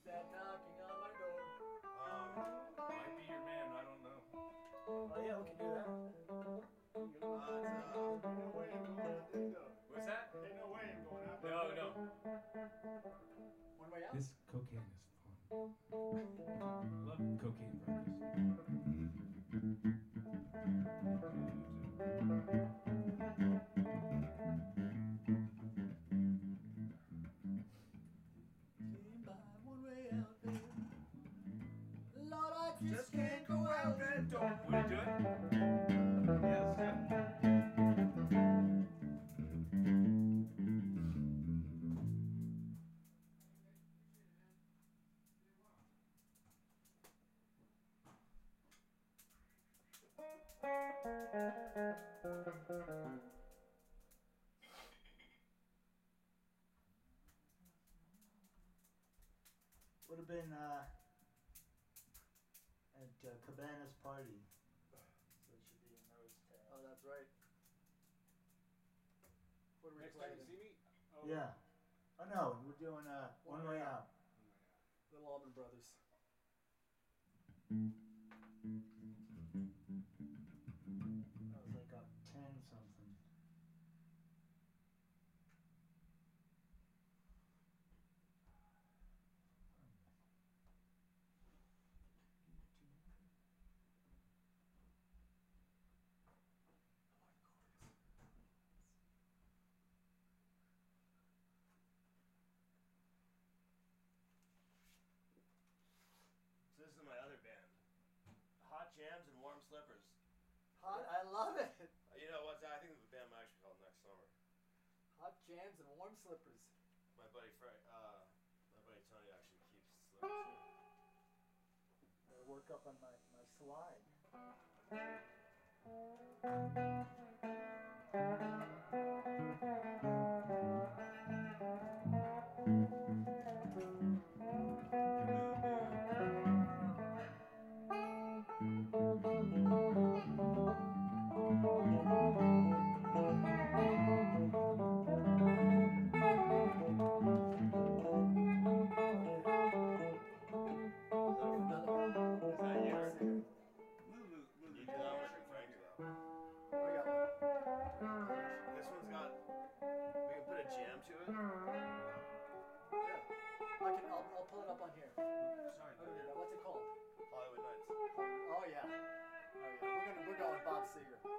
Who's that knocking on my door? Um, might be your man. I don't know. Oh yeah, we can do that. Uh, uh, no way I'm going out there, though. what's that? Ain't no way I'm going out there. No, no. One way out? This cocaine is fun. Love cocaine Don't. You do it? Yes. Would have been uh, at uh, Cabana's party. So it should be in those tabs. Oh, that's right. What are we Next time playing? you see me. Oh, Yeah. Oh no, we're doing uh, one, way out. Little Allman Brothers. That was like a ten something. So this is my other band. Hot Jams and Warm Slippers. Hot, I love it. Uh, You know what? I think the band might actually called Next Summer. Hot jams and warm slippers. My buddy Frank, uh, my buddy Tony actually keeps slippers. here. I work up on my, my slide. Oh yeah. Oh yeah. We're gonna we're going Bob Seger.